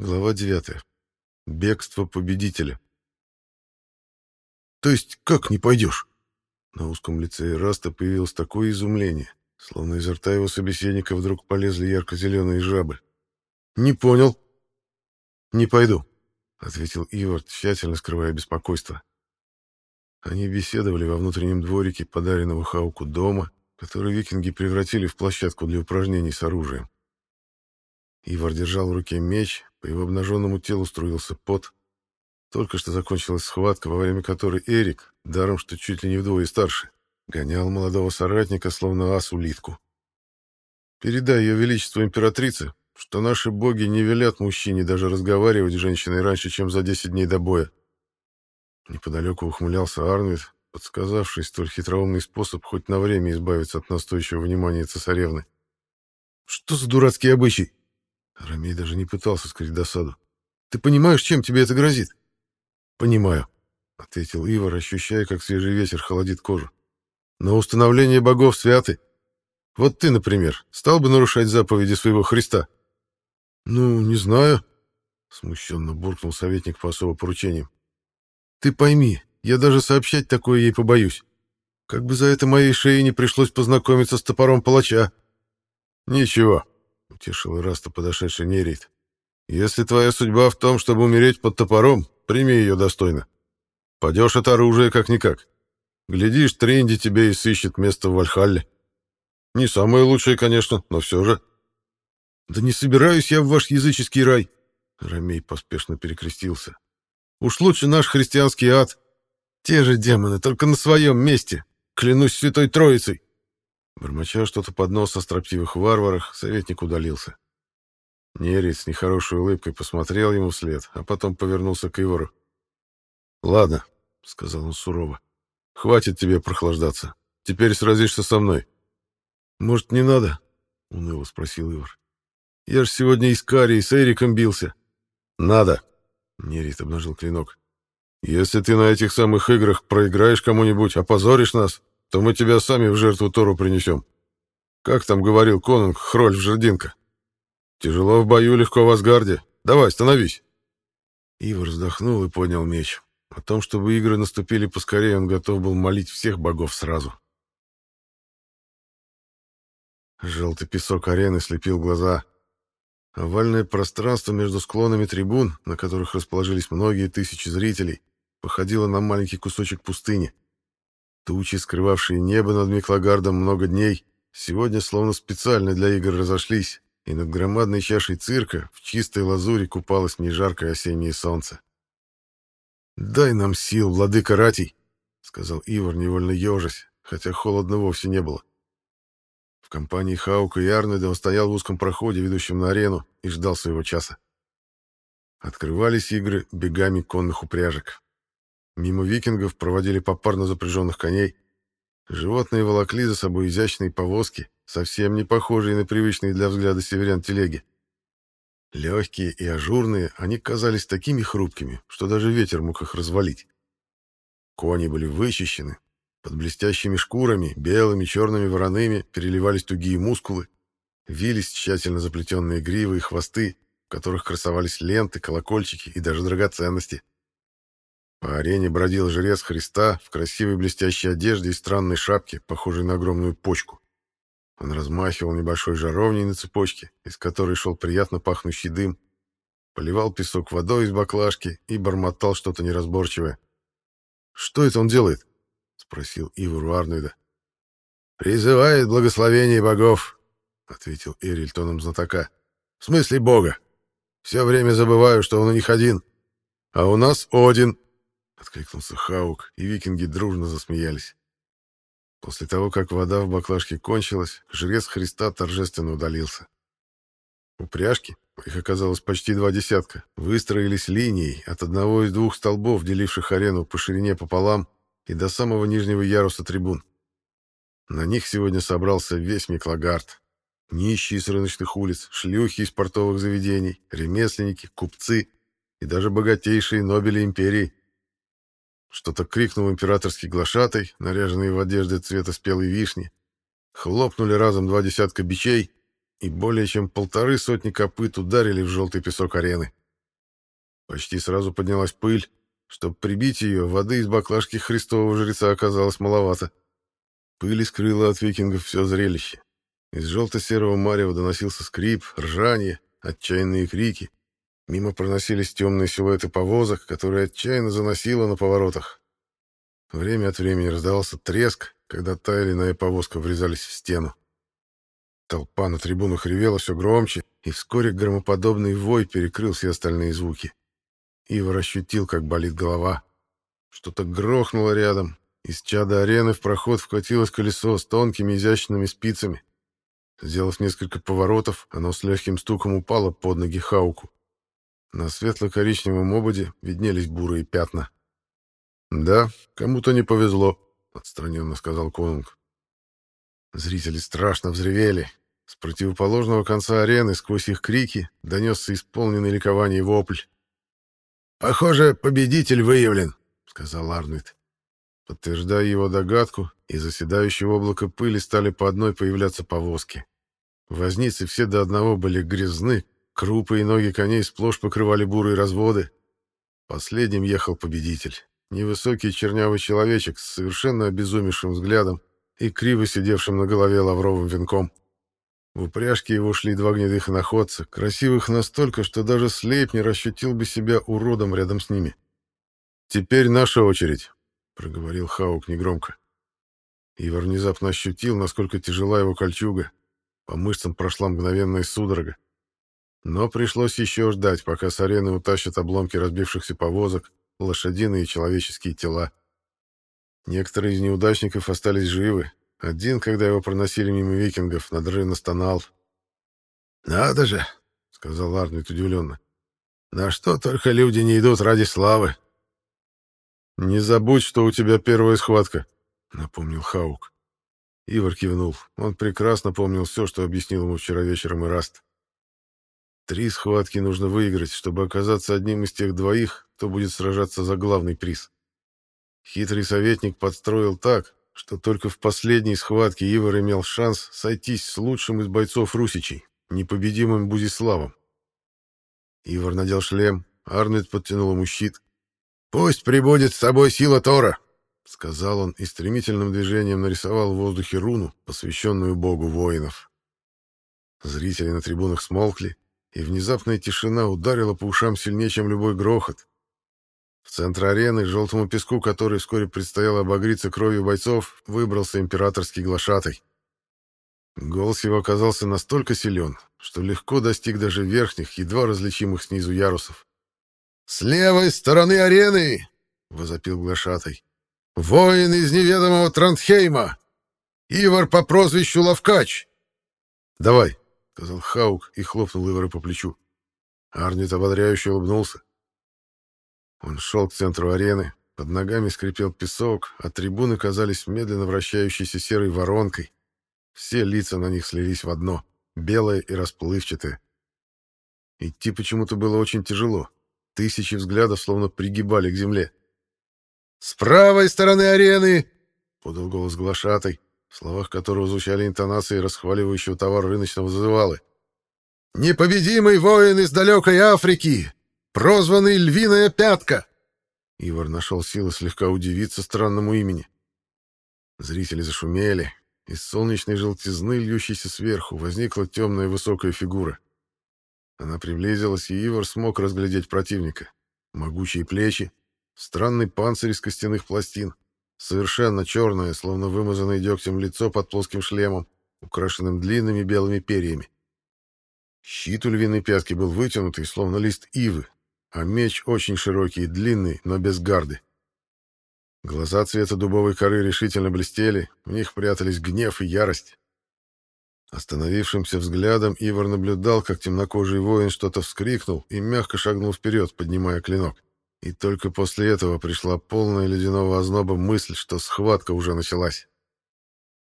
Глава 9. Бегство победителя. «То есть как не пойдешь?» На узком лице Раста появилось такое изумление, словно изо рта его собеседника вдруг полезли ярко-зеленые жабы. «Не понял». «Не пойду», — ответил Ивард, тщательно скрывая беспокойство. Они беседовали во внутреннем дворике подаренного Хауку дома, который викинги превратили в площадку для упражнений с оружием. Ивар держал в руке меч, по его обнаженному телу струился пот. Только что закончилась схватка, во время которой Эрик, даром что чуть ли не вдвое старше, гонял молодого соратника, словно ас улитку. «Передай ее величеству императрице, что наши боги не велят мужчине даже разговаривать с женщиной раньше, чем за десять дней до боя». Неподалеку ухмылялся Арнвид, подсказавший столь хитроумный способ хоть на время избавиться от настойчивого внимания цесаревны. «Что за дурацкий обычай?» Ромей даже не пытался скрыть досаду. «Ты понимаешь, чем тебе это грозит?» «Понимаю», — ответил Ивар, ощущая, как свежий ветер холодит кожу. «Но установление богов святы. Вот ты, например, стал бы нарушать заповеди своего Христа?» «Ну, не знаю», — смущенно буркнул советник по особо поручениям. «Ты пойми, я даже сообщать такое ей побоюсь. Как бы за это моей шее не пришлось познакомиться с топором палача». «Ничего», — утешил Раста подошедший Нерит. «Если твоя судьба в том, чтобы умереть под топором, прими ее достойно. Падешь от оружия как-никак. Глядишь, Тринди тебе и сыщет место в Вальхалле. Не самое лучшее, конечно, но все же». «Да не собираюсь я в ваш языческий рай!» Ромей поспешно перекрестился. «Уж лучше наш христианский ад. Те же демоны, только на своем месте. Клянусь Святой Троицей!» Бормоча что-то под нос о строптивых варварах, советник удалился. Нерит с нехорошей улыбкой посмотрел ему вслед, а потом повернулся к Ивору. «Ладно», — сказал он сурово, — «хватит тебе прохлаждаться. Теперь сразишься со мной». «Может, не надо?» — уныло спросил Ивар. «Я ж сегодня и с Карри, и с Эриком бился». «Надо», — Нерит обнажил клинок. «Если ты на этих самых играх проиграешь кому-нибудь, опозоришь нас, то мы тебя сами в жертву Тору принесем. Как там говорил конунг Хрольф Жердинка? Тяжело в бою, легко в Асгарде. Давай, становись. Ивар вздохнул и поднял меч. О том, чтобы игры наступили поскорее, он готов был молить всех богов сразу. Желтый песок арены слепил глаза. Овальное пространство между склонами трибун, на которых расположились многие тысячи зрителей, походило на маленький кусочек пустыни. Тучи, скрывавшие небо над Миклогардом много дней, сегодня словно специально для игр разошлись, и над громадной чашей цирка в чистой лазури купалось нежаркое осеннее солнце. «Дай нам сил, владыка Ратий!» — сказал Ивар, невольно ежась, хотя холодно вовсе не было. В компании Хаука и Арнольда он стоял в узком проходе, ведущем на арену, и ждал своего часа. Открывались игры бегами конных упряжек. Мимо викингов проводили попарно запряженных коней. Животные волокли за собой изящные повозки, совсем не похожие на привычные для взгляда северян телеги. Легкие и ажурные, они казались такими хрупкими, что даже ветер мог их развалить. Кони были вычищены. Под блестящими шкурами, белыми, черными вороными переливались тугие мускулы, вились тщательно заплетенные гривы и хвосты, в которых красовались ленты, колокольчики и даже драгоценности. По арене бродил жрец Христа в красивой блестящей одежде и странной шапке, похожей на огромную почку. Он размахивал небольшой жаровней на цепочке, из которой шел приятно пахнущий дым, поливал песок водой из баклажки и бормотал что-то неразборчивое. «Что это он делает?» — спросил Ивару Арнольда. «Призывает благословение богов», — ответил Эриль тоном знатока. «В смысле бога. Все время забываю, что он у них один. А у нас Один, Откликнулся Хаук, и викинги дружно засмеялись. После того, как вода в баклажке кончилась, жрец Христа торжественно удалился. Упряжки, их оказалось почти два десятка, выстроились линией от одного из двух столбов, деливших арену по ширине пополам, и до самого нижнего яруса трибун. На них сегодня собрался весь Миклагард. Нищие с рыночных улиц, шлюхи из портовых заведений, ремесленники, купцы и даже богатейшие нобели империи. Что-то крикнул императорский глашатай, наряженный в одежды цвета спелой вишни. Хлопнули разом два десятка бичей, и более чем полторы сотни копыт ударили в желтый песок арены. Почти сразу поднялась пыль. Чтобы прибить ее, воды из баклажки христового жреца оказалось маловато. Пыль скрыла от викингов все зрелище. Из желто-серого марева доносился скрип, ржание, отчаянные крики. Мимо проносились темные силуэты повозок, которые отчаянно заносило на поворотах. Время от времени раздавался треск, когда та или иная повозка врезались в стену. Толпа на трибунах ревела все громче, и вскоре громоподобный вой перекрыл все остальные звуки. Ивар ощутил, как болит голова. Что-то грохнуло рядом. Из чада арены в проход вкатилось колесо с тонкими изящными спицами. Сделав несколько поворотов, оно с легким стуком упало под ноги Хауку. На светло-коричневом ободе виднелись бурые пятна. «Да, кому-то не повезло», — отстраненно сказал Конунг. Зрители страшно взревели. С противоположного конца арены сквозь их крики донесся исполненный ликование вопль. «Похоже, победитель выявлен», — сказал Арнольд. Подтверждая его догадку, из заседающего облака пыли стали по одной появляться повозки. Возницы все до одного были грязны, крупы и ноги коней сплошь покрывали бурые разводы. Последним ехал победитель. Невысокий чернявый человечек с совершенно обезумевшим взглядом и криво сидевшим на голове лавровым венком. В упряжке его шли два гнедых иноходца, красивых настолько, что даже Слейпнер ощутил бы себя уродом рядом с ними. «Теперь наша очередь», — проговорил Хаук негромко. Ивар внезапно ощутил, насколько тяжела его кольчуга. По мышцам прошла мгновенная судорога. Но пришлось еще ждать, пока с арены утащат обломки разбившихся повозок, лошадиные и человеческие тела. Некоторые из неудачников остались живы. Один, когда его проносили мимо викингов, надрывно стонал. «Надо же!» — сказал Арнольд удивленно. «На что только люди не идут ради славы!» «Не забудь, что у тебя первая схватка», — напомнил Хаук. Ивар кивнул. Он прекрасно помнил все, что объяснил ему вчера вечером Ираст. Три схватки нужно выиграть, чтобы оказаться одним из тех двоих, кто будет сражаться за главный приз. Хитрый советник подстроил так, что только в последней схватке Ивар имел шанс сойтись с лучшим из бойцов русичей, непобедимым Бузиславом. Ивар надел шлем, Арнольд подтянул ему щит. «Пусть прибудет с тобой сила Тора!» — сказал он и стремительным движением нарисовал в воздухе руну, посвященную богу воинов. Зрители на трибунах смолкли, и внезапная тишина ударила по ушам сильнее, чем любой грохот. В центр арены, желтому песку, который вскоре предстояло обогриться кровью бойцов, выбрался императорский глашатай. Голос его оказался настолько силен, что легко достиг даже верхних, едва различимых снизу ярусов. «С левой стороны арены!» — возопил глашатай. «Воин из неведомого Трандхейма! Ивар по прозвищу Лавкач!» «Давай!» — сказал Хаук и хлопнул Ивара по плечу. Арнит ободряюще улыбнулся. Он шел к центру арены, под ногами скрипел песок, а трибуны казались медленно вращающейся серой воронкой. Все лица на них слились в одно, белое и расплывчатое. Идти почему-то было очень тяжело. Тысячи взглядов словно пригибали к земле. «С правой стороны арены!» — подал голос глашатай, в словах которого звучали интонации расхваливающего товар рыночного зазывалы. «Непобедимый воин из далекой Африки! прозванный Львиная Пятка!» Ивар нашел силы слегка удивиться странному имени. Зрители зашумели. Из солнечной желтизны, льющейся сверху, возникла темная высокая фигура. Она приблизилась, и Ивар смог разглядеть противника. Могучие плечи, странный панцирь из костяных пластин, совершенно черное, словно вымазанное дегтем лицо под плоским шлемом, украшенным длинными белыми перьями. Щит у львиной пятки был вытянутый, словно лист ивы, а меч очень широкий и длинный, но без гарды. Глаза цвета дубовой коры решительно блестели, в них прятались гнев и ярость. Остановившимся взглядом Ивар наблюдал, как темнокожий воин что-то вскрикнул и мягко шагнул вперед, поднимая клинок. И только после этого пришла полная ледяного озноба мысль, что схватка уже началась.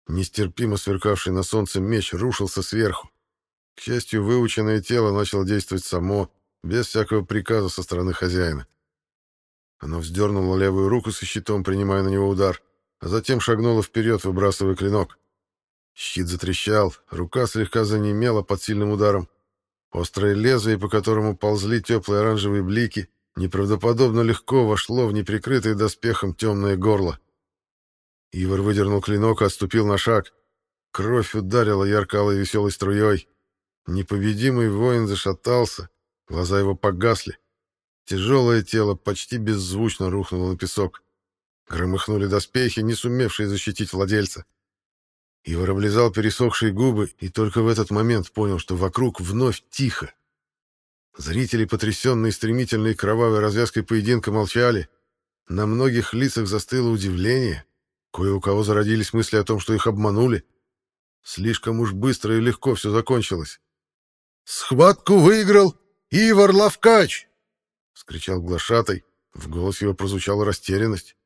Нестерпимо сверкавший на солнце меч рушился сверху. К счастью, выученное тело начало действовать само, без всякого приказа со стороны хозяина. Оно вздернуло левую руку со щитом, принимая на него удар, а затем шагнуло вперед, выбрасывая клинок. Щит затрещал, рука слегка занемела под сильным ударом. Острое лезвие, по которому ползли теплые оранжевые блики, неправдоподобно легко вошло в неприкрытое доспехом темное горло. Ивар выдернул клинок и отступил на шаг. Кровь ударила ярко-алой веселой струей. Непобедимый воин зашатался, глаза его погасли. Тяжелое тело почти беззвучно рухнуло на песок. Громыхнули доспехи, не сумевшие защитить владельца. Ивар облизал пересохшие губы и только в этот момент понял, что вокруг вновь тихо. Зрители, потрясенные стремительной кровавой развязкой поединка, молчали. На многих лицах застыло удивление. Кое у кого зародились мысли о том, что их обманули. Слишком уж быстро и легко все закончилось. «Схватку выиграл Ивар Лавкач!» — вскричал глашатай. В голосе его прозвучала растерянность.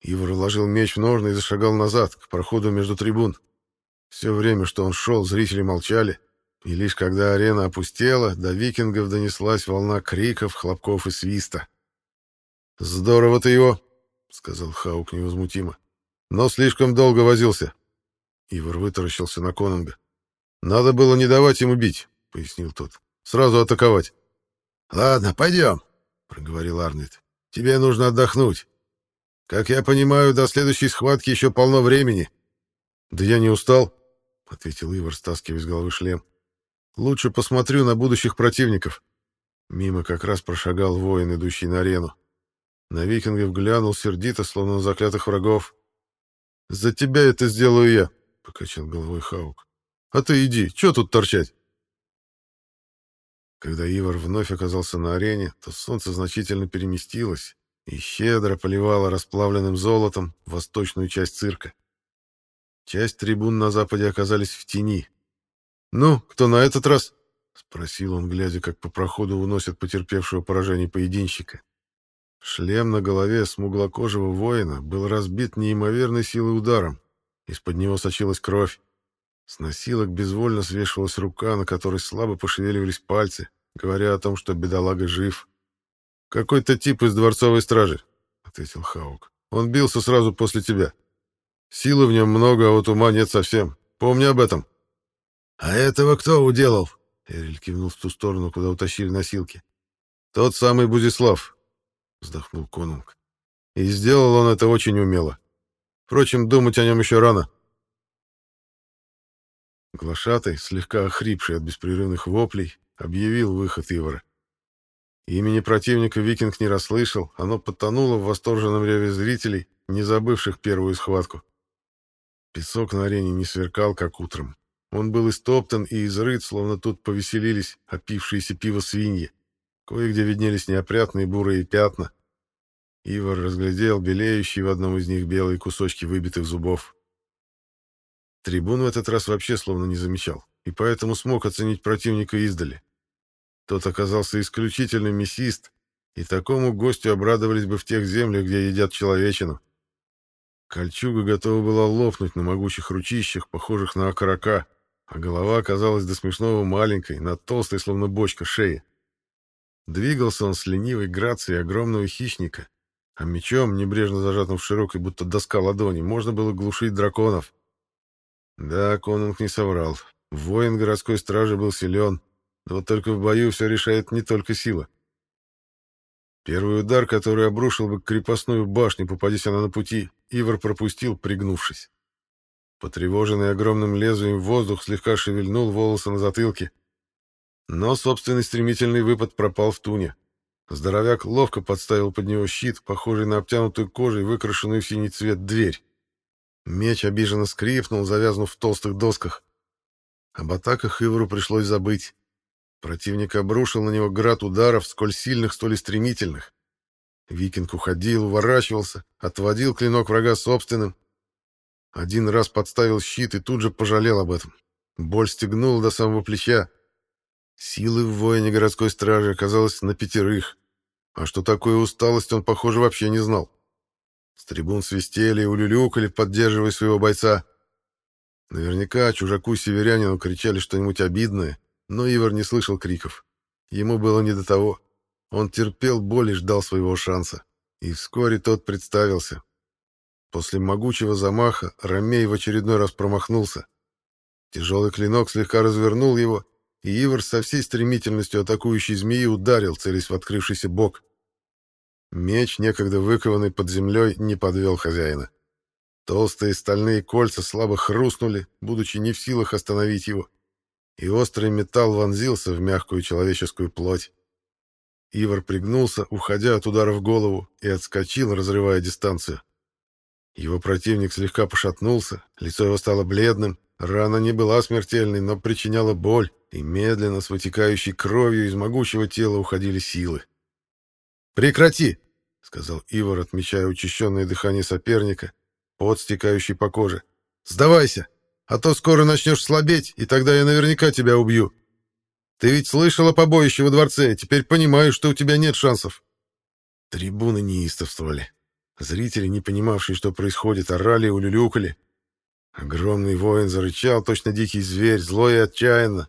Ивар вложил меч в ножны и зашагал назад, к проходу между трибун. Все время, что он шел, зрители молчали, и лишь когда арена опустела, до викингов донеслась волна криков, хлопков и свиста. «Здорово ты его!» — сказал Хаук невозмутимо. «Но слишком долго возился». Ивар вытаращился на Конунга. «Надо было не давать ему бить», — пояснил тот. «Сразу атаковать». «Ладно, пойдем», — проговорил Арнольд. «Тебе нужно отдохнуть. Как я понимаю, до следующей схватки еще полно времени. Да я не устал, ответил Ивар, стаскивая с головы шлем. Лучше посмотрю на будущих противников. Мимо как раз прошагал воин, идущий на арену. На викингов глянул сердито, словно на заклятых врагов. «За тебя это сделаю я», — покачал головой Хаук. «А ты иди, что тут торчать?» Когда Ивар вновь оказался на арене, то солнце значительно переместилось, и щедро поливала расплавленным золотом восточную часть цирка. Часть трибун на западе оказались в тени. «Ну, кто на этот раз?» — спросил он, глядя, как по проходу уносят потерпевшего поражение поединщика. Шлем на голове смуглокожего воина был разбит неимоверной силой ударом. Из-под него сочилась кровь. С носилок безвольно свешивалась рука, на которой слабо пошевеливались пальцы, говоря о том, что бедолага жив. «Какой-то тип из дворцовой стражи», — ответил Хаук. «Он бился сразу после тебя. Силы в нем много, а вот ума нет совсем. Помни об этом». «А этого кто уделал?» — Эриль кивнул в ту сторону, куда утащили носилки. «Тот самый Бузислав», — вздохнул Конунг. «И сделал он это очень умело. Впрочем, думать о нем еще рано». Глашатый, слегка охрипший от беспрерывных воплей, объявил выход Ивара. Имени противника викинг не расслышал, оно потонуло в восторженном реве зрителей, не забывших первую схватку. Песок на арене не сверкал, как утром. Он был истоптан и изрыт, словно тут повеселились опившиеся пиво свиньи. Кое-где виднелись неопрятные бурые пятна. Ивар разглядел белеющие в одном из них белые кусочки выбитых зубов. Трибун в этот раз вообще словно не замечал, и поэтому смог оценить противника издали. Тот оказался исключительно мясист, и такому гостю обрадовались бы в тех землях, где едят человечину. Кольчуга готова была лопнуть на могучих ручищах, похожих на окорока, а голова оказалась до смешного маленькой, на толстой, словно бочка, шее. Двигался он с ленивой грацией огромного хищника, а мечом, небрежно зажатым в широкой, будто доска ладони, можно было глушить драконов. Да, Конунг не соврал. Воин городской стражи был силен, вот только в бою все решает не только сила. Первый удар, который обрушил бы крепостную башню, попадись она на пути, Ивар пропустил, пригнувшись. Потревоженный огромным лезвием воздух слегка шевельнул волосы на затылке. Но собственный стремительный выпад пропал в туне. Здоровяк ловко подставил под него щит, похожий на обтянутую кожей, выкрашенную в синий цвет дверь. Меч обиженно скрипнул, завязнув в толстых досках. Об атаках Ивару пришлось забыть. Противник обрушил на него град ударов, сколь сильных, столь и стремительных. Викинг уходил, уворачивался, отводил клинок врага собственным. Один раз подставил щит и тут же пожалел об этом. Боль стегнула до самого плеча. Силы в воине городской стражи оказалось на пятерых. А что такое усталость, он, похоже, вообще не знал. С трибун свистели и улюлюкали, поддерживая своего бойца. Наверняка чужаку-северянину кричали что-нибудь обидное, но Ивар не слышал криков. Ему было не до того. Он терпел боль и ждал своего шанса. И вскоре тот представился. После могучего замаха Ромей в очередной раз промахнулся. Тяжелый клинок слегка развернул его, и Ивар со всей стремительностью атакующей змеи ударил, целясь в открывшийся бок. Меч, некогда выкованный под землей, не подвел хозяина. Толстые стальные кольца слабо хрустнули, будучи не в силах остановить его, и острый металл вонзился в мягкую человеческую плоть. Ивар пригнулся, уходя от удара в голову, и отскочил, разрывая дистанцию. Его противник слегка пошатнулся, лицо его стало бледным, рана не была смертельной, но причиняла боль, и медленно с вытекающей кровью из могучего тела уходили силы. «Прекрати!» — сказал Ивар, отмечая учащенное дыхание соперника, пот, стекающий по коже. «Сдавайся, а то скоро начнешь слабеть, и тогда я наверняка тебя убью. Ты ведь слышал о побоище во дворце, теперь понимаю, что у тебя нет шансов». Трибуны неистовствовали. Зрители, не понимавшие, что происходит, орали и улюлюкали. Огромный воин зарычал, точно дикий зверь, злой и отчаянно.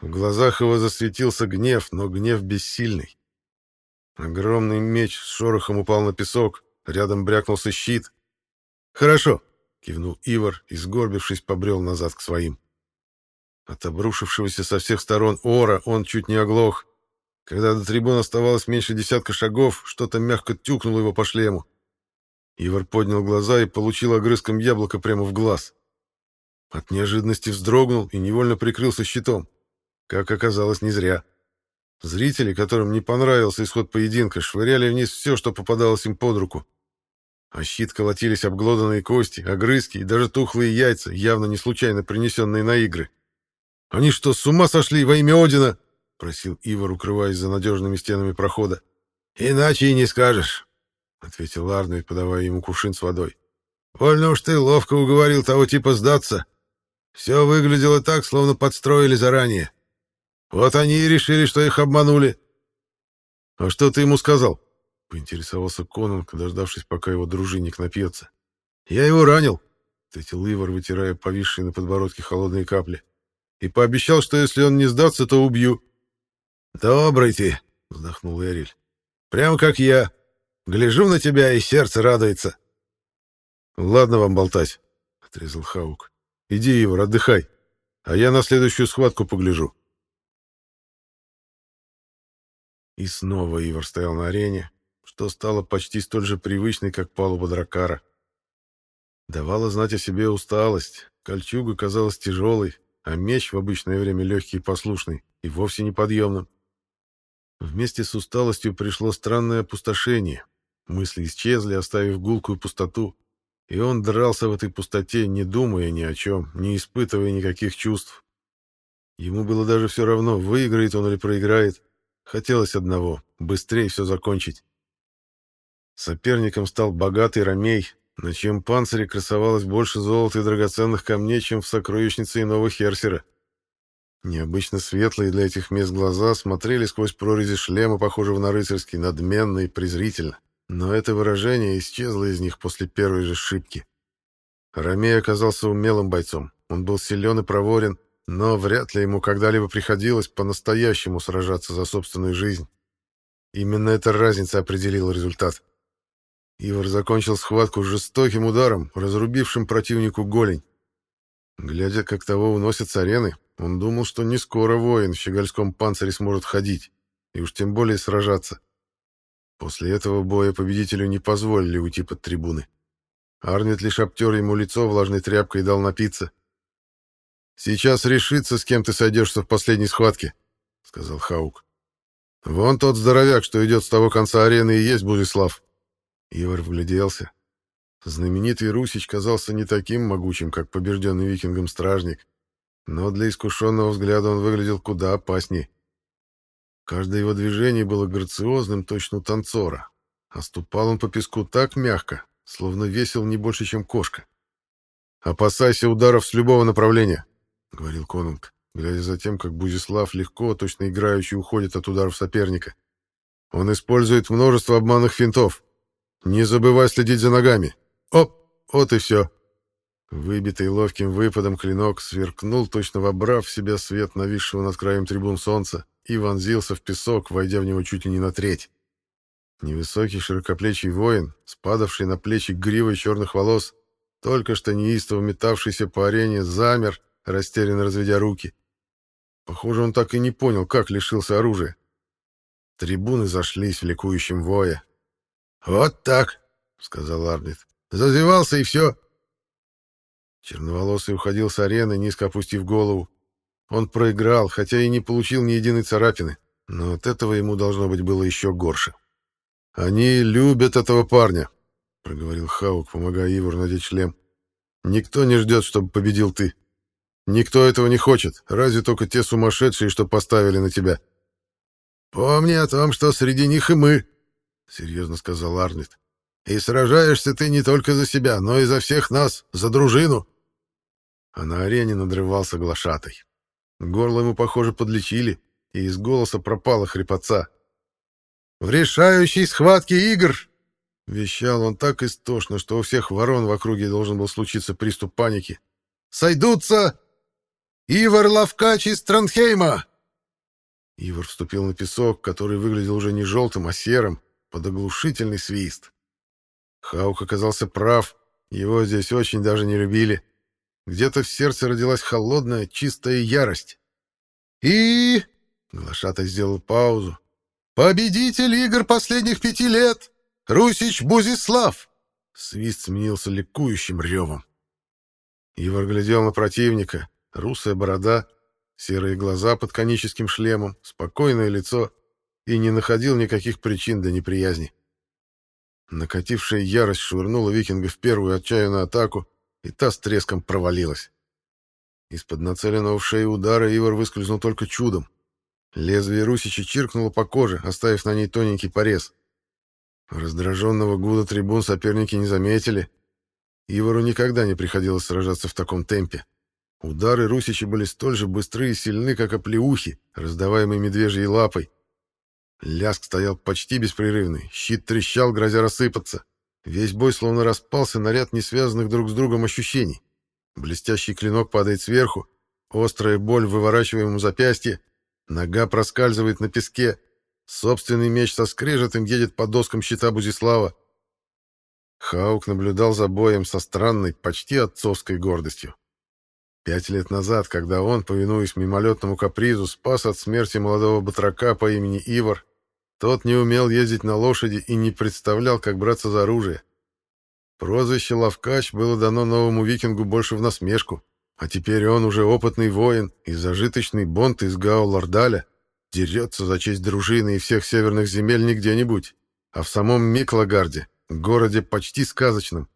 В глазах его засветился гнев, но гнев бессильный. Огромный меч с шорохом упал на песок, рядом брякнулся щит. «Хорошо», — кивнул Ивар и, сгорбившись, побрел назад к своим. От обрушившегося со всех сторон ора он чуть не оглох. Когда до трибун оставалось меньше десятка шагов, что-то мягко тюкнуло его по шлему. Ивар поднял глаза и получил огрызком яблока прямо в глаз. От неожиданности вздрогнул и невольно прикрылся щитом. Как оказалось, не зря. Зрители, которым не понравился исход поединка, швыряли вниз все, что попадалось им под руку. А щит колотились обглоданные кости, огрызки и даже тухлые яйца, явно не случайно принесенные на игры. «Они что, с ума сошли во имя Одина?» — просил Ивар, укрываясь за надежными стенами прохода. «Иначе и не скажешь», — ответил Арнольд, подавая ему кувшин с водой. «Больно уж ты ловко уговорил того типа сдаться. Все выглядело так, словно подстроили заранее. Вот они и решили, что их обманули». «А что ты ему сказал?» — поинтересовался Конанг, дождавшись, пока его дружинник напьется. «Я его ранил», — ответил Ивар, вытирая повисшие на подбородке холодные капли. «И пообещал, что если он не сдастся, то убью». «Добрый ты», — вздохнул Эриль. «Прямо как я. Гляжу на тебя, и сердце радуется. Ладно вам болтать, отрезал Хаук. Иди, Ивар, отдыхай, а я на следующую схватку погляжу. И снова Ивар стоял на арене, что стало почти столь же привычной, как палуба дракара. Давала знать о себе усталость, кольчуга казалась тяжелой, а меч в обычное время легкий и послушный, и вовсе неподъемным. Вместе с усталостью пришло странное опустошение, Мысли исчезли, оставив гулкую пустоту, и он дрался в этой пустоте, не думая ни о чем, не испытывая никаких чувств. Ему было даже все равно, выиграет он или проиграет. Хотелось одного — быстрее все закончить. Соперником стал богатый ромей, на чьем панцире красовалось больше золота и драгоценных камней, чем в сокровищнице иного Херсера. Необычно светлые для этих мест глаза смотрели сквозь прорези шлема, похожего на рыцарский, надменно и презрительно. Но это выражение исчезло из них после первой же шибки. Ромей оказался умелым бойцом. Он был силен и проворен, но вряд ли ему когда-либо приходилось по-настоящему сражаться за собственную жизнь. Именно эта разница определила результат. Ивар закончил схватку жестоким ударом, разрубившим противнику голень. Глядя, как того уносят с арены, он думал, что не скоро воин в щегольском панцире сможет ходить, и уж тем более сражаться. После этого боя победителю не позволили уйти под трибуны. Арнет лишь обтер ему лицо влажной тряпкой и дал напиться. «Сейчас решится, с кем ты сойдешься в последней схватке», — сказал Хаук. «Вон тот здоровяк, что идет с того конца арены, и есть Бузислав». Ивар вгляделся. Знаменитый Русич казался не таким могучим, как побежденный викингом стражник, но для искушенного взгляда он выглядел куда опаснее. Каждое его движение было грациозным, точно у танцора. А ступал он по песку так мягко, словно весил не больше, чем кошка. «Опасайся ударов с любого направления», — говорил Конунг, глядя за тем, как Бузислав легко, точно играющий, уходит от ударов соперника. «Он использует множество обманных финтов. Не забывай следить за ногами. Оп! Вот и все». Выбитый ловким выпадом клинок сверкнул, точно вобрав в себя свет нависшего над краем трибун солнца, и вонзился в песок, войдя в него чуть ли не на треть. Невысокий широкоплечий воин, спадавший на плечи гривой черных волос, только что неистово метавшийся по арене, замер, растерянно разведя руки. Похоже, он так и не понял, как лишился оружия. Трибуны зашлись в ликующем вое. «Вот так», — сказал Арнет. «Зазевался и все». Черноволосый уходил с арены, низко опустив голову. Он проиграл, хотя и не получил ни единой царапины, но от этого ему должно быть было еще горше. «Они любят этого парня», — проговорил Хаук, помогая Ивару надеть шлем. «Никто не ждет, чтобы победил ты. Никто этого не хочет, разве только те сумасшедшие, что поставили на тебя». «Помни о том, что среди них и мы», — серьезно сказал Арнет. «И сражаешься ты не только за себя, но и за всех нас, за дружину». А на арене надрывался глашатай. Горло ему, похоже, подлечили, и из голоса пропала хрипотца. «В решающей схватке игр!» Вещал он так истошно, что у всех ворон в округе должен был случиться приступ паники. «Сойдутся! Ивар Лавкач из Транхейма!» Ивар вступил на песок, который выглядел уже не желтым, а серым, под оглушительный свист. Хаук оказался прав, его здесь очень даже не любили. Где-то в сердце родилась холодная, чистая ярость. «И...» — Глашатай сделал паузу. «Победитель игр последних пяти лет! Русич Бузислав!» Свист сменился ликующим ревом. Ивар глядел на противника. Русая борода, серые глаза под коническим шлемом, спокойное лицо и не находил никаких причин для неприязни. Накатившая ярость швырнула викинга в первую отчаянную атаку, и та с треском провалилась. Из-под нацеленного в шею удара Ивар выскользнул только чудом. Лезвие Русича чиркнуло по коже, оставив на ней тоненький порез. Раздраженного гуда трибун соперники не заметили. Ивару никогда не приходилось сражаться в таком темпе. Удары Русича были столь же быстры и сильны, как оплеухи, раздаваемые медвежьей лапой. Ляск стоял почти беспрерывный, щит трещал, грозя рассыпаться. Весь бой словно распался на ряд несвязанных друг с другом ощущений. Блестящий клинок падает сверху, острая боль в выворачиваемом запястье, нога проскальзывает на песке, собственный меч со скрежетом едет по доскам щита Бузислава. Хаук наблюдал за боем со странной, почти отцовской гордостью. Пять лет назад, когда он, повинуясь мимолетному капризу, спас от смерти молодого батрака по имени Ивар, тот не умел ездить на лошади и не представлял, как браться за оружие. Прозвище Лавкач было дано новому викингу больше в насмешку, а теперь он уже опытный воин и зажиточный бонд из Гау-Лордаля дерется за честь дружины и всех северных земель не где-нибудь, а в самом Миклагарде, городе почти сказочном.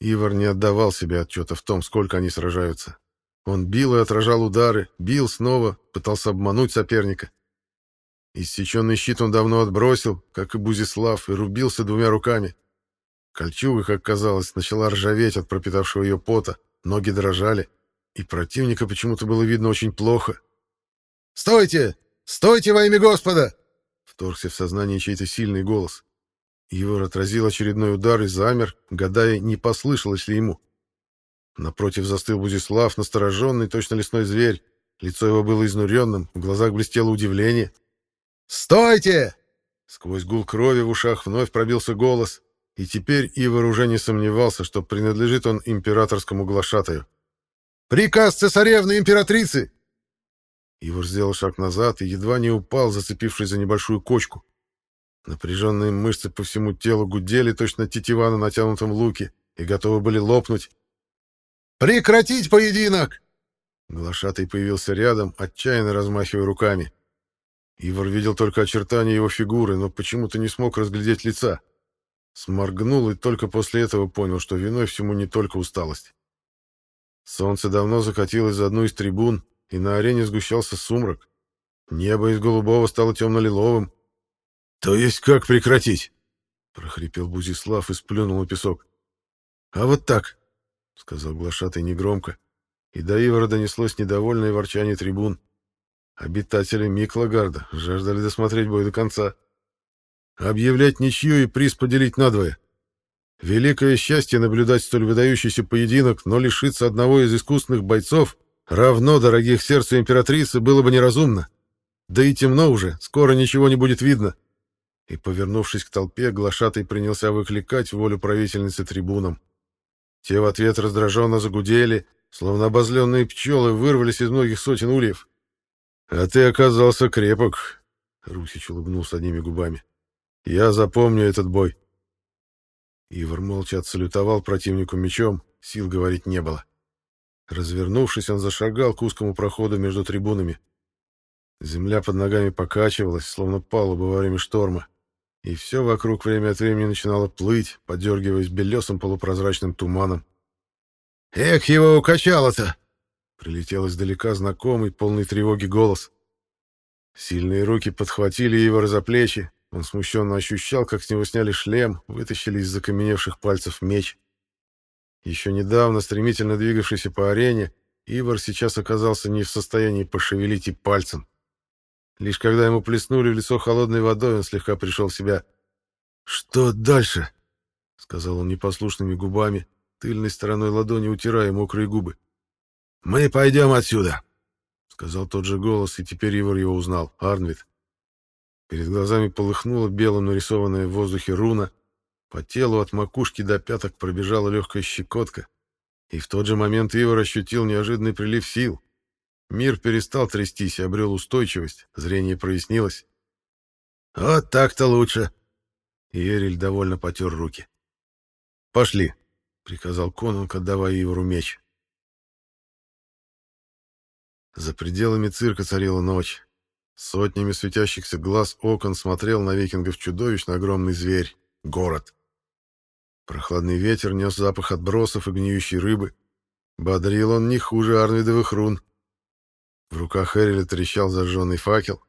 Ивар не отдавал себе отчета в том, сколько они сражаются. Он бил и отражал удары, бил снова, пытался обмануть соперника. Иссеченный щит он давно отбросил, как и Бузислав, и рубился двумя руками. Кольчуга, как казалось, начала ржаветь от пропитавшего ее пота, ноги дрожали, и противника почему-то было видно очень плохо. «Стойте! Стойте во имя Господа!» Вторгся в сознание чей-то сильный голос. Егор отразил очередной удар и замер, гадая, не послышалось ли ему. Напротив застыл Бузислав, настороженный, точно лесной зверь. Лицо его было изнуренным, в глазах блестело удивление — «Стойте!» Сквозь гул крови в ушах вновь пробился голос, и теперь Ивар уже не сомневался, что принадлежит он императорскому глашатаю. «Приказ цесаревны императрицы!» Ивар сделал шаг назад и едва не упал, зацепившись за небольшую кочку. Напряженные мышцы по всему телу гудели точно тетива на натянутом луке и готовы были лопнуть. «Прекратить поединок!» Глашатый появился рядом, отчаянно размахивая руками. Ивар видел только очертания его фигуры, но почему-то не смог разглядеть лица. Сморгнул и только после этого понял, что виной всему не только усталость. Солнце давно закатилось за одну из трибун, и на арене сгущался сумрак. Небо из голубого стало темно-лиловым. — То есть как прекратить? — прохрипел Бузислав и сплюнул на песок. — А вот так, — сказал глашатый негромко, и до Ивара донеслось недовольное ворчание трибун. Обитатели Миклагарда жаждали досмотреть бой до конца. Объявлять ничью и приз поделить надвое. Великое счастье наблюдать столь выдающийся поединок, но лишиться одного из искусных бойцов, равно дорогих сердцу императрицы, было бы неразумно. Да и темно уже, скоро ничего не будет видно. И, повернувшись к толпе, глашатый принялся выкликать волю правительницы трибунам. Те в ответ раздраженно загудели, словно обозленные пчелы вырвались из многих сотен ульев. «А ты оказался крепок», — Русич улыбнулся одними губами. Я запомню этот бой. Ивар молча отсалютовал противнику мечом, сил говорить не было. Развернувшись, он зашагал к узкому проходу между трибунами. Земля под ногами покачивалась, словно палуба во время шторма, и все вокруг время от времени начинало плыть, подергиваясь белесым полупрозрачным туманом. «Эх, его укачало-то!» — прилетел издалека знакомый, полный тревоги голос. Сильные руки подхватили его за плечи, он смущенно ощущал, как с него сняли шлем, вытащили из закаменевших пальцев меч. Еще недавно, стремительно двигавшийся по арене, Ивар сейчас оказался не в состоянии пошевелить и пальцем. Лишь когда ему плеснули в лицо холодной водой, он слегка пришел в себя. «Что дальше?» — сказал он непослушными губами, тыльной стороной ладони утирая мокрые губы. «Мы пойдем отсюда!» — сказал тот же голос, и теперь Ивар его узнал. Арнвид. Перед глазами полыхнула белым нарисованная в воздухе руна, по телу от макушки до пяток пробежала легкая щекотка, и в тот же момент Ивар ощутил неожиданный прилив сил. Мир перестал трястись и обрел устойчивость, зрение прояснилось. «Вот так-то лучше!» И Эриль довольно потер руки. «Пошли!» — приказал Конунг, отдавая Ивару меч. За пределами цирка царила ночь. Сотнями светящихся глаз окон смотрел на викингов чудовищно огромный зверь — город. Прохладный ветер нес запах отбросов и гниющей рыбы. Бодрил он не хуже арнвидовых рун. В руках Эриля трещал зажженный факел.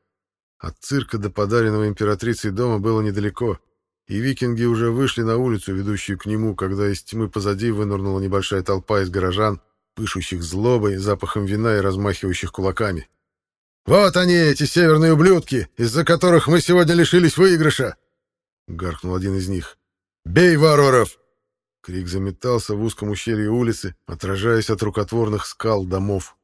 От цирка до подаренного императрицей дома было недалеко, и викинги уже вышли на улицу, ведущую к нему, когда из тьмы позади вынырнула небольшая толпа из горожан, пышущих злобой, запахом вина и размахивающих кулаками. «Вот они, эти северные ублюдки, из-за которых мы сегодня лишились выигрыша!» — гаркнул один из них. «Бей варваров!» Крик заметался в узком ущелье улицы, отражаясь от рукотворных скал домов.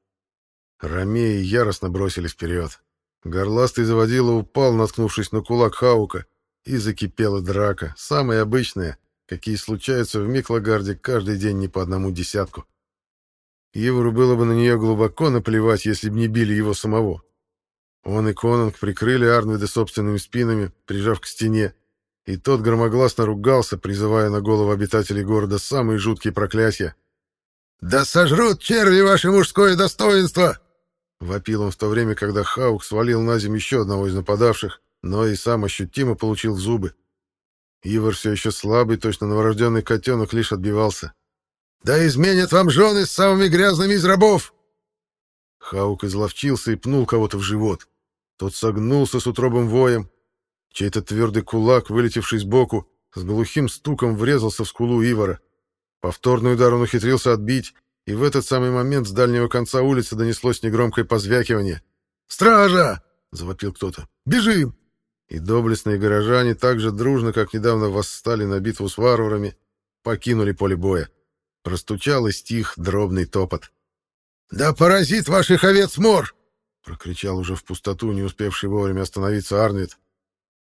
Ромеи яростно бросились вперед. Горластый заводила упал, наткнувшись на кулак Хаука, и закипела драка, самая обычная, какие случаются в Миклагарде каждый день не по одному десятку. Ивару было бы на нее глубоко наплевать, если бы не били его самого. Он и Конанг прикрыли Арнвида собственными спинами, прижав к стене, и тот громогласно ругался, призывая на голову обитателей города самые жуткие проклятия. «Да сожрут черви ваше мужское достоинство!» Вопил он в то время, когда Хаук свалил на землю еще одного из нападавших, но и сам ощутимо получил зубы. Ивар все еще слабый, точно новорожденный котенок лишь отбивался. «Да изменят вам жены с самыми грязными из рабов!» Хаук изловчился и пнул кого-то в живот. Тот согнулся с утробым воем. Чей-то твердый кулак, вылетевший сбоку, с глухим стуком врезался в скулу Ивара. Повторный удар он ухитрился отбить, и в этот самый момент с дальнего конца улицы донеслось негромкое позвякивание. «Стража!» — завопил кто-то. «Бежим!» И доблестные горожане так же дружно, как недавно восстали на битву с варварами, покинули поле боя. Простучал и стих дробный топот. «Да поразит ваших овец мор!» — прокричал уже в пустоту, не успевший вовремя остановиться Арнвид.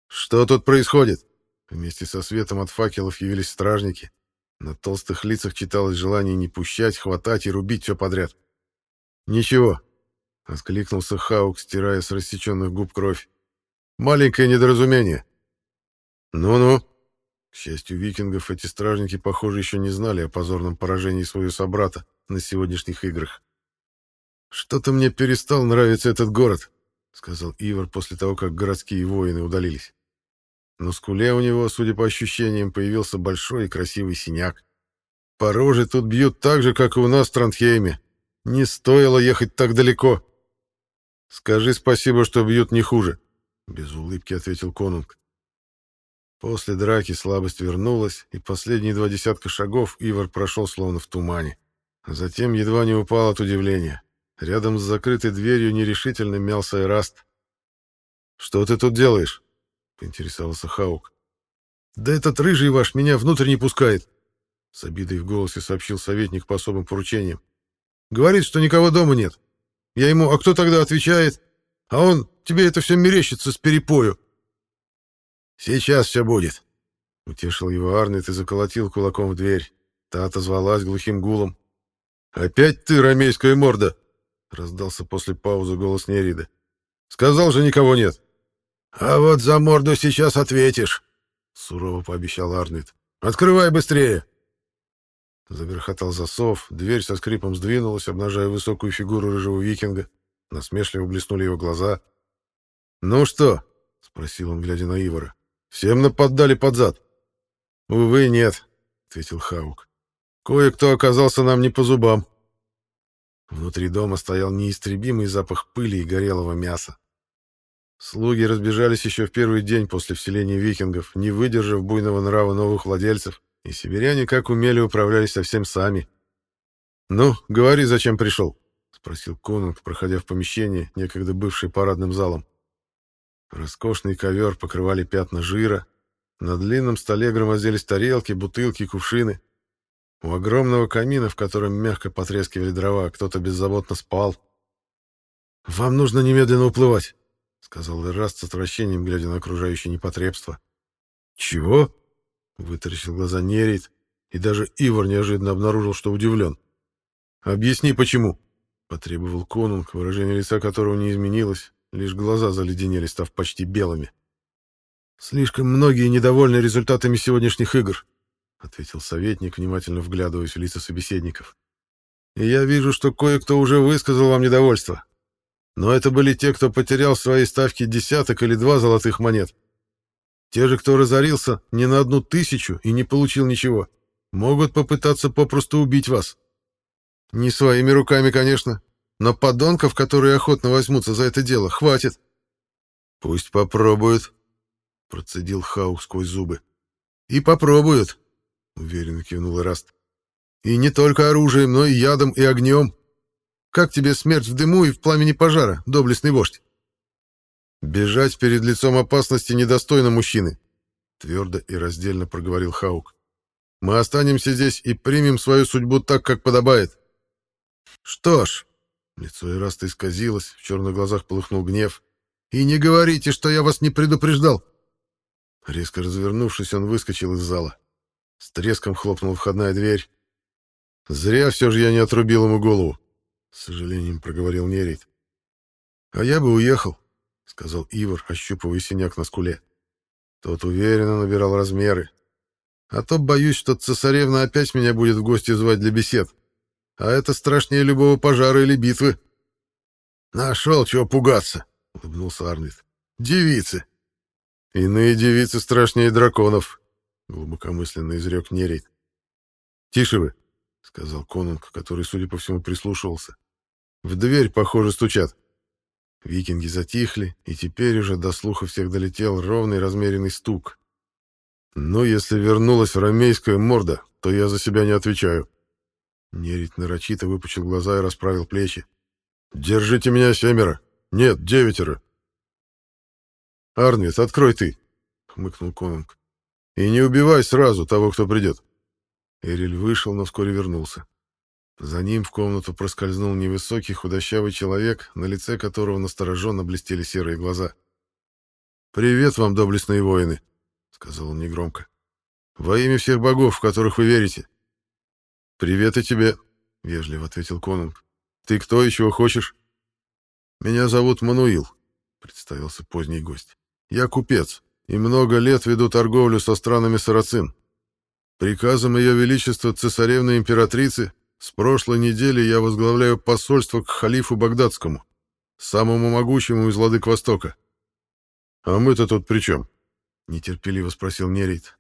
«Что тут происходит?» Вместе со светом от факелов явились стражники. На толстых лицах читалось желание не пущать, хватать и рубить все подряд. «Ничего», — откликнулся Хаук, стирая с рассеченных губ кровь. «Маленькое недоразумение». «Ну-ну». К счастью викингов, эти стражники, похоже, еще не знали о позорном поражении своего собрата на сегодняшних играх. «Что-то мне перестал нравиться этот город», — сказал Ивар после того, как городские воины удалились. На скуле у него, судя по ощущениям, появился большой и красивый синяк. По роже тут бьют так же, как и у нас в Трандхейме. Не стоило ехать так далеко. Скажи спасибо, что бьют не хуже, — без улыбки ответил Конунг. После драки слабость вернулась, и последние два десятка шагов Ивар прошел словно в тумане. Затем едва не упал от удивления. Рядом с закрытой дверью нерешительно мялся Эраст. «Что ты тут делаешь?» — поинтересовался Хаук. «Да этот рыжий ваш меня внутрь не пускает!» С обидой в голосе сообщил советник по особым поручениям. «Говорит, что никого дома нет. Я ему, а кто тогда отвечает? А он, тебе это все мерещится с перепою». «Сейчас все будет», — утешил его Арнет и заколотил кулаком в дверь. Та отозвалась глухим гулом. «Опять ты, ромейская морда!» — раздался после паузы голос Нерида. «Сказал же, никого нет». «А вот за морду сейчас ответишь», сурово пообещал Арнвид. Открывай быстрее. Загрохотал засов, дверь со скрипом сдвинулась, обнажая высокую фигуру рыжего викинга. Насмешливо блеснули его глаза. «Ну что?» — спросил он, глядя на Ивара. «Всем нападали под зад?» «Увы, нет», — ответил Хаук. «Кое-кто оказался нам не по зубам». Внутри дома стоял неистребимый запах пыли и горелого мяса. Слуги разбежались еще в первый день после вселения викингов, не выдержав буйного нрава новых владельцев, и сибиряне как умели управлялись совсем сами. «Ну, говори, зачем пришел?» — спросил конунг, проходя в помещение, некогда бывшее парадным залом. Роскошный ковер покрывали пятна жира, на длинном столе громоздились тарелки, бутылки, кувшины. У огромного камина, в котором мягко потрескивали дрова, кто-то беззаботно спал. «Вам нужно немедленно уплывать», — сказал Эраст с отвращением, глядя на окружающее непотребство. «Чего?» — вытаращил глаза Нерит, и даже Ивар неожиданно обнаружил, что удивлен. «Объясни, почему?» — потребовал конунг, выражение лица которого не изменилось, лишь глаза заледенели, став почти белыми. «Слишком многие недовольны результатами сегодняшних игр», — ответил советник, внимательно вглядываясь в лица собеседников. «И я вижу, что кое-кто уже высказал вам недовольство. Но это были те, кто потерял в своей ставке десяток или два золотых монет. Те же, кто разорился не на одну тысячу и не получил ничего, могут попытаться попросту убить вас. Не своими руками, конечно, но подонков, которые охотно возьмутся за это дело, хватит». «Пусть попробуют», — процедил Хау сквозь зубы. «И попробуют», — уверенно кивнул Раст. «И не только оружием, но и ядом и огнем. Как тебе смерть в дыму и в пламени пожара, доблестный вождь?» «Бежать перед лицом опасности недостойно мужчины», — твердо и раздельно проговорил Хаук. «Мы останемся здесь и примем свою судьбу так, как подобает». «Что ж...» — лицо Ираста исказилось, в черных глазах полыхнул гнев. «И не говорите, что я вас не предупреждал!» Резко развернувшись, он выскочил из зала. С треском хлопнула входная дверь. «Зря все же я не отрубил ему голову», — с сожалением проговорил Нерит. «А я бы уехал», — сказал Ивар, ощупывая синяк на скуле. Тот уверенно набирал размеры. «А то боюсь, что цесаревна опять меня будет в гости звать для бесед. А это страшнее любого пожара или битвы». «Нашел, чего пугаться», — улыбнулся Арнольд. «Девицы». «Иные девицы страшнее драконов», — глубокомысленно изрек Нерейт. «Тише вы», — сказал конунг, который, судя по всему, прислушивался. «В дверь, похоже, стучат». Викинги затихли, и теперь уже до слуха всех долетел ровный размеренный стук. «Ну, если вернулась ромейская морда, то я за себя не отвечаю». Нерит нарочито выпучил глаза и расправил плечи. «Держите меня семеро! Нет, девятеро! «Арнвид, открой ты!» — хмыкнул Конунг. «И не убивай сразу того, кто придет!» Эриль вышел, но вскоре вернулся. За ним в комнату проскользнул невысокий худощавый человек, на лице которого настороженно блестели серые глаза. «Привет вам, доблестные воины!» — сказал он негромко. «Во имя всех богов, в которых вы верите!» «Привет и тебе!» — вежливо ответил Конунг. «Ты кто и чего хочешь?» «Меня зовут Мануил», — представился поздний гость. Я купец и много лет веду торговлю со странами сарацин. Приказом Ее Величества Цесаревны Императрицы с прошлой недели я возглавляю посольство к халифу Багдадскому, самому могучему из владык Востока. «А мы-то тут при чем?» — нетерпеливо спросил Нерит.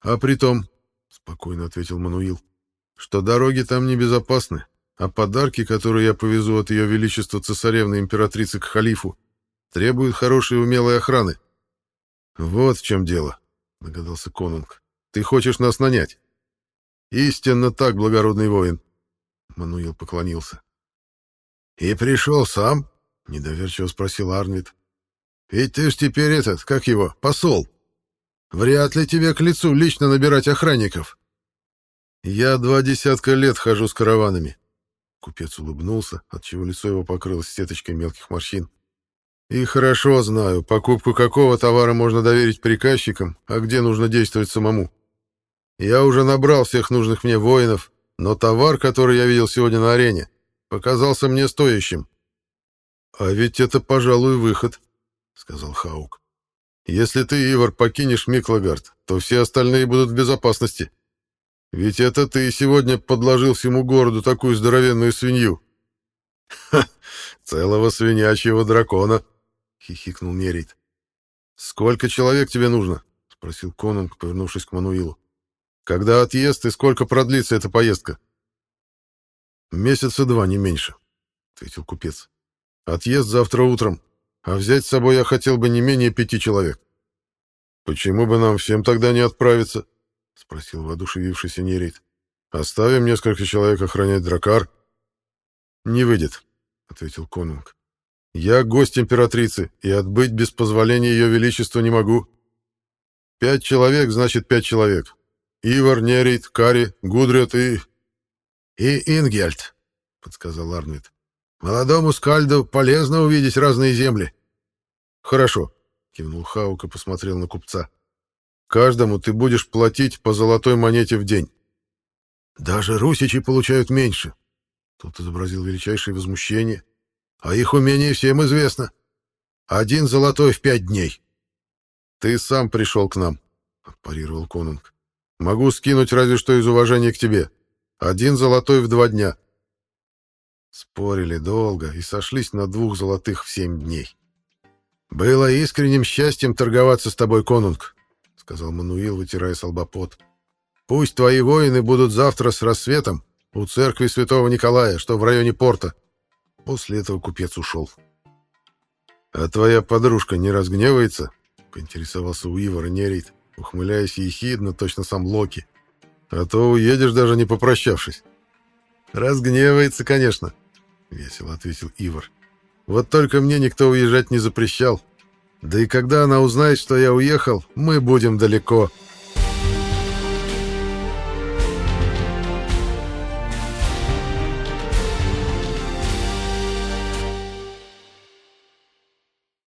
«А при том, — спокойно ответил Мануил, — что дороги там небезопасны, а подарки, которые я повезу от Ее Величества Цесаревны Императрицы к халифу, Требует хорошей умелой охраны. Вот в чем дело, догадался Конунг. Ты хочешь нас нанять? Истинно так, благородный воин. Мануил поклонился. И пришел сам? Недоверчиво спросил Арнвид. Ведь ты ж теперь этот, как его, посол. Вряд ли тебе к лицу лично набирать охранников. Я два десятка лет хожу с караванами. Купец улыбнулся, отчего лицо его покрылось сеточкой мелких морщин. И хорошо знаю, покупку какого товара можно доверить приказчикам, а где нужно действовать самому. Я уже набрал всех нужных мне воинов, но товар, который я видел сегодня на арене, показался мне стоящим. — А ведь это, пожалуй, выход, — сказал Хаук. Если ты, Ивар, покинешь Миклагард, то все остальные будут в безопасности. Ведь это ты сегодня подложил всему городу такую здоровенную свинью. Ха, целого свинячьего дракона, хихикнул Нерит. Сколько человек тебе нужно? спросил Конунг, повернувшись к Мануилу. Когда отъезд и сколько продлится эта поездка? Месяца два, не меньше, ответил купец. Отъезд завтра утром, а взять с собой я хотел бы не менее пяти человек. Почему бы нам всем тогда не отправиться? Спросил воодушевившийся Нерит. Оставим несколько человек охранять дракар. Не выйдет, ответил Конунг. Я гость императрицы, и отбыть без позволения ее величества не могу. Пять человек значит пять человек. Ивар, Нерит, Кари, Гудрет и... И Ингельд, подсказал Арнвид. Молодому скальду полезно увидеть разные земли. Хорошо, кивнул Хаук и посмотрел на купца. Каждому ты будешь платить по золотой монете в день. Даже русичи получают меньше. Тут изобразил величайшее возмущение. А их умение всем известно. Один золотой в пять дней. Ты сам пришел к нам, парировал Конунг. Могу скинуть разве что из уважения к тебе. Один золотой в два дня. Спорили долго и сошлись на двух золотых в семь дней. «Было искренним счастьем торговаться с тобой, конунг», — сказал Мануил, вытирая с «Пусть твои воины будут завтра с рассветом у церкви святого Николая, что в районе порта». После этого купец ушел. «А твоя подружка не разгневается?» — поинтересовался у Ивара ухмыляясь ехидно, точно сам Локи. «А то уедешь, даже не попрощавшись». «Разгневается, конечно», весело ответил Ивар. Вот только мне никто уезжать не запрещал. Да и когда она узнает, что я уехал, мы будем далеко.